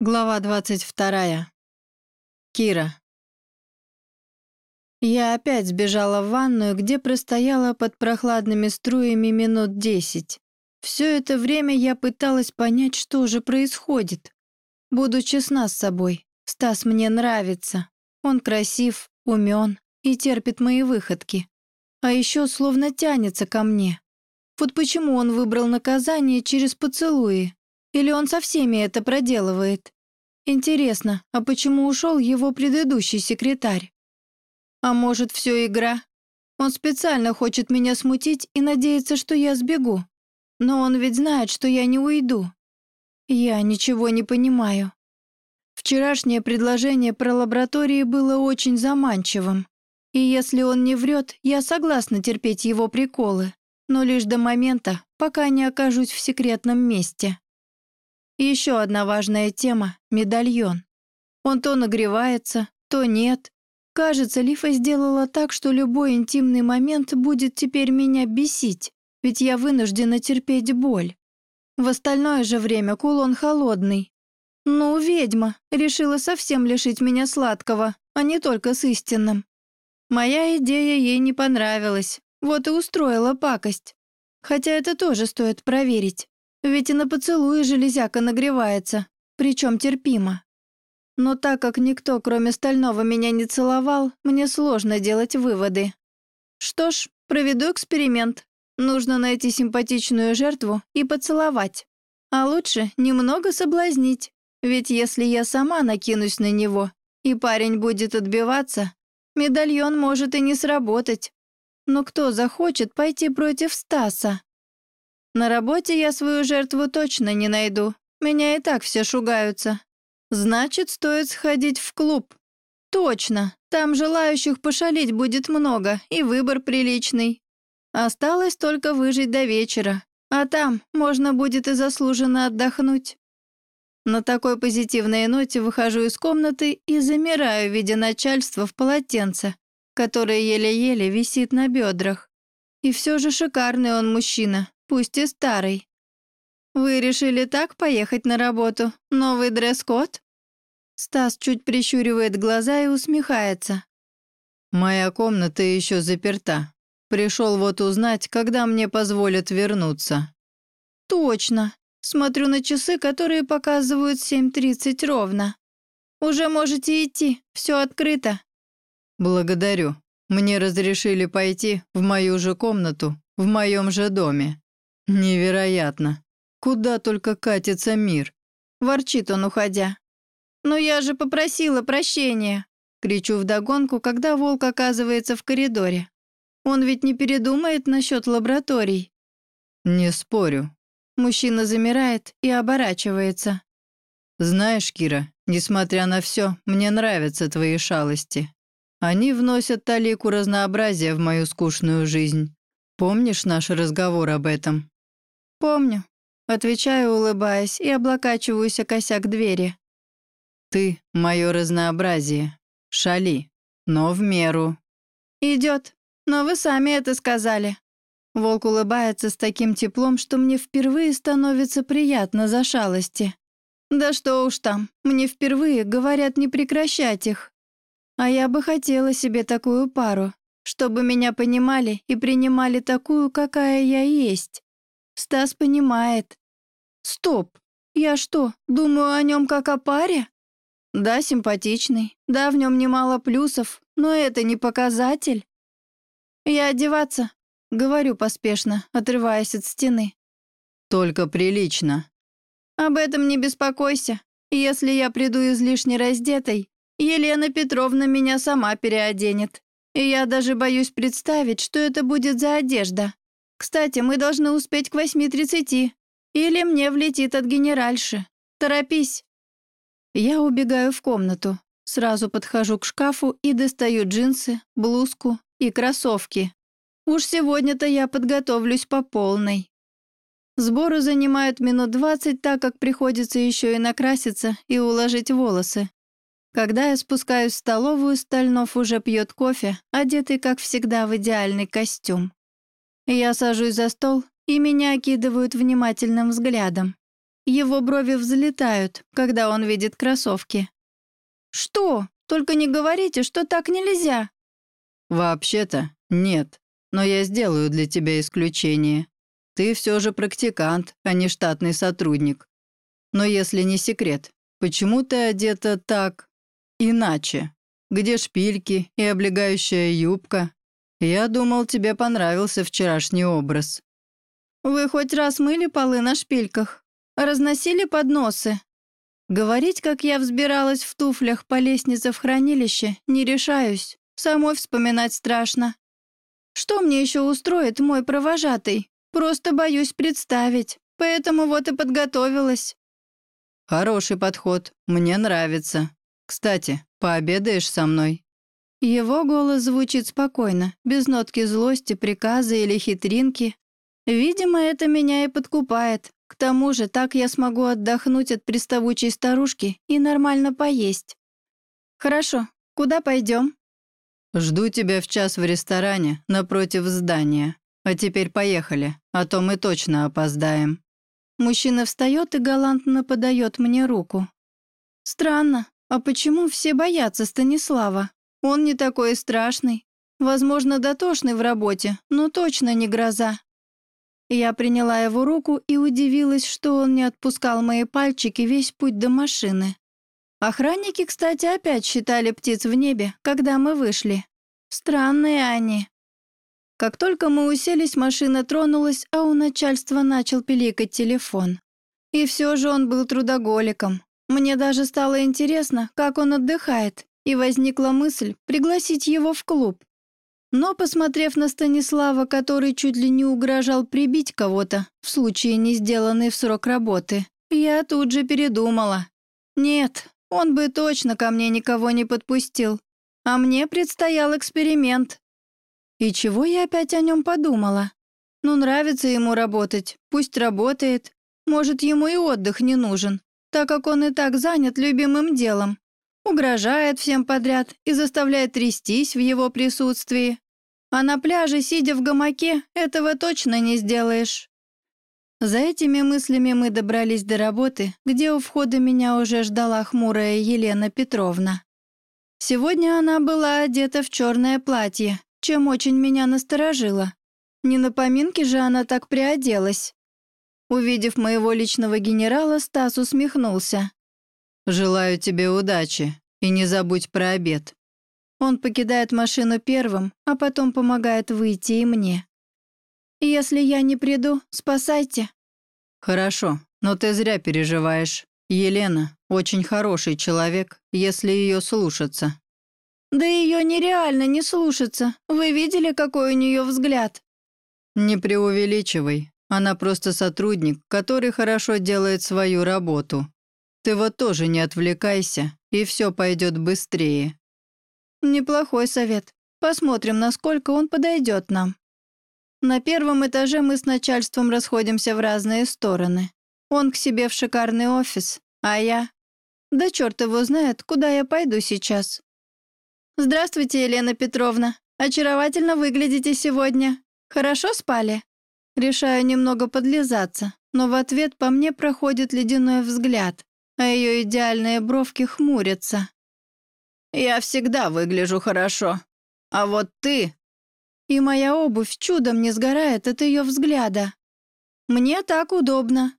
Глава 22. Кира. Я опять сбежала в ванную, где простояла под прохладными струями минут десять. Все это время я пыталась понять, что же происходит. Буду честна с собой. Стас мне нравится. Он красив, умен и терпит мои выходки. А еще словно тянется ко мне. Вот почему он выбрал наказание через поцелуи, или он со всеми это проделывает? Интересно, а почему ушел его предыдущий секретарь? А может, все игра? Он специально хочет меня смутить и надеется, что я сбегу. Но он ведь знает, что я не уйду. Я ничего не понимаю. Вчерашнее предложение про лаборатории было очень заманчивым. И если он не врет, я согласна терпеть его приколы, но лишь до момента, пока не окажусь в секретном месте. Еще одна важная тема — медальон. Он то нагревается, то нет. Кажется, Лифа сделала так, что любой интимный момент будет теперь меня бесить, ведь я вынуждена терпеть боль. В остальное же время кулон холодный. Ну, ведьма, решила совсем лишить меня сладкого, а не только с истинным. Моя идея ей не понравилась, вот и устроила пакость. Хотя это тоже стоит проверить. Ведь и на поцелуи железяка нагревается, причем терпимо. Но так как никто, кроме Стального, меня не целовал, мне сложно делать выводы. Что ж, проведу эксперимент. Нужно найти симпатичную жертву и поцеловать. А лучше немного соблазнить. Ведь если я сама накинусь на него, и парень будет отбиваться, медальон может и не сработать. Но кто захочет пойти против Стаса? На работе я свою жертву точно не найду. Меня и так все шугаются. Значит, стоит сходить в клуб. Точно, там желающих пошалить будет много, и выбор приличный. Осталось только выжить до вечера, а там можно будет и заслуженно отдохнуть. На такой позитивной ноте выхожу из комнаты и замираю, видя начальство в полотенце, которое еле-еле висит на бедрах. И все же шикарный он мужчина, пусть и старый. Вы решили так поехать на работу? Новый дресс-код? Стас чуть прищуривает глаза и усмехается. Моя комната еще заперта. Пришел вот узнать, когда мне позволят вернуться. Точно. Смотрю на часы, которые показывают 7.30 ровно. Уже можете идти, все открыто. Благодарю. Мне разрешили пойти в мою же комнату, в моем же доме. «Невероятно! Куда только катится мир!» Ворчит он, уходя. «Но я же попросила прощения!» Кричу вдогонку, когда волк оказывается в коридоре. Он ведь не передумает насчет лабораторий. «Не спорю». Мужчина замирает и оборачивается. «Знаешь, Кира, несмотря на все, мне нравятся твои шалости. Они вносят талику разнообразия в мою скучную жизнь. Помнишь наш разговор об этом?» «Помню». Отвечаю, улыбаясь, и облокачиваюсь о косяк двери. «Ты — мое разнообразие. Шали, но в меру». Идет. Но вы сами это сказали». Волк улыбается с таким теплом, что мне впервые становится приятно за шалости. Да что уж там, мне впервые говорят не прекращать их. А я бы хотела себе такую пару, чтобы меня понимали и принимали такую, какая я есть. Стас понимает. Стоп, я что, думаю о нем как о паре? Да, симпатичный, да, в нем немало плюсов, но это не показатель. Я одеваться, говорю поспешно, отрываясь от стены. Только прилично. Об этом не беспокойся. Если я приду излишне раздетой, Елена Петровна меня сама переоденет. И я даже боюсь представить, что это будет за одежда. Кстати, мы должны успеть к 8.30. Или мне влетит от генеральши. Торопись. Я убегаю в комнату. Сразу подхожу к шкафу и достаю джинсы, блузку и кроссовки. Уж сегодня-то я подготовлюсь по полной. Сборы занимают минут двадцать, так как приходится еще и накраситься и уложить волосы. Когда я спускаюсь в столовую, Стальнов уже пьет кофе, одетый, как всегда, в идеальный костюм. Я сажусь за стол, и меня окидывают внимательным взглядом. Его брови взлетают, когда он видит кроссовки. «Что? Только не говорите, что так нельзя!» «Вообще-то нет, но я сделаю для тебя исключение. Ты все же практикант, а не штатный сотрудник. Но если не секрет, почему ты одета так... иначе? Где шпильки и облегающая юбка? Я думал, тебе понравился вчерашний образ». «Вы хоть раз мыли полы на шпильках? Разносили подносы?» Говорить, как я взбиралась в туфлях по лестнице в хранилище, не решаюсь. Самой вспоминать страшно. Что мне еще устроит мой провожатый? Просто боюсь представить, поэтому вот и подготовилась. Хороший подход, мне нравится. Кстати, пообедаешь со мной? Его голос звучит спокойно, без нотки злости, приказа или хитринки. Видимо, это меня и подкупает. К тому же, так я смогу отдохнуть от приставучей старушки и нормально поесть. Хорошо, куда пойдем? «Жду тебя в час в ресторане напротив здания. А теперь поехали, а то мы точно опоздаем». Мужчина встает и галантно подает мне руку. «Странно, а почему все боятся Станислава? Он не такой страшный. Возможно, дотошный в работе, но точно не гроза». Я приняла его руку и удивилась, что он не отпускал мои пальчики весь путь до машины. Охранники, кстати, опять считали птиц в небе, когда мы вышли. Странные они. Как только мы уселись, машина тронулась, а у начальства начал пиликать телефон. И все же он был трудоголиком. Мне даже стало интересно, как он отдыхает, и возникла мысль пригласить его в клуб. Но, посмотрев на Станислава, который чуть ли не угрожал прибить кого-то в случае не сделанной в срок работы, я тут же передумала. Нет, он бы точно ко мне никого не подпустил. А мне предстоял эксперимент. И чего я опять о нем подумала? Ну, нравится ему работать, пусть работает. Может, ему и отдых не нужен, так как он и так занят любимым делом. Угрожает всем подряд и заставляет трястись в его присутствии. А на пляже, сидя в гамаке, этого точно не сделаешь. За этими мыслями мы добрались до работы, где у входа меня уже ждала хмурая Елена Петровна. Сегодня она была одета в черное платье, чем очень меня насторожило. Не на поминке же она так приоделась. Увидев моего личного генерала, Стас усмехнулся. «Желаю тебе удачи и не забудь про обед». Он покидает машину первым, а потом помогает выйти и мне. «Если я не приду, спасайте». «Хорошо, но ты зря переживаешь. Елена очень хороший человек, если ее слушаться». «Да ее нереально не слушаться. Вы видели, какой у нее взгляд?» «Не преувеличивай. Она просто сотрудник, который хорошо делает свою работу. Ты вот тоже не отвлекайся, и все пойдет быстрее». «Неплохой совет. Посмотрим, насколько он подойдет нам». На первом этаже мы с начальством расходимся в разные стороны. Он к себе в шикарный офис, а я... Да черт его знает, куда я пойду сейчас. «Здравствуйте, Елена Петровна. Очаровательно выглядите сегодня. Хорошо спали?» Решаю немного подлизаться, но в ответ по мне проходит ледяной взгляд, а ее идеальные бровки хмурятся. «Я всегда выгляжу хорошо. А вот ты и моя обувь чудом не сгорает от ее взгляда. Мне так удобно.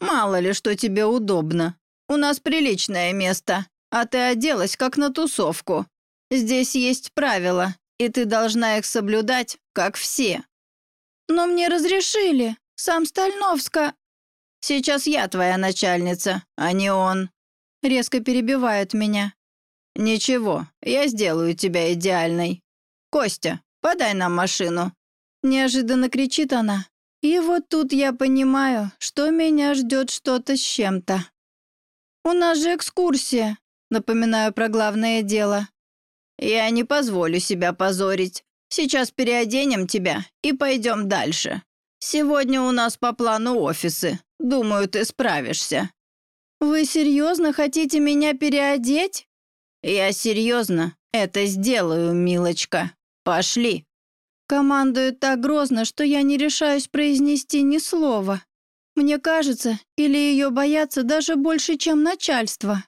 Мало ли, что тебе удобно. У нас приличное место, а ты оделась как на тусовку. Здесь есть правила, и ты должна их соблюдать, как все. Но мне разрешили. Сам Стальновска... Сейчас я твоя начальница, а не он. Резко перебивают меня. Ничего, я сделаю тебя идеальной. Костя, Подай нам машину». Неожиданно кричит она. И вот тут я понимаю, что меня ждет что-то с чем-то. «У нас же экскурсия», напоминаю про главное дело. «Я не позволю себя позорить. Сейчас переоденем тебя и пойдем дальше. Сегодня у нас по плану офисы. Думаю, ты справишься». «Вы серьезно хотите меня переодеть?» «Я серьезно это сделаю, милочка». «Пошли!» Командует так грозно, что я не решаюсь произнести ни слова. Мне кажется, или ее боятся даже больше, чем начальство.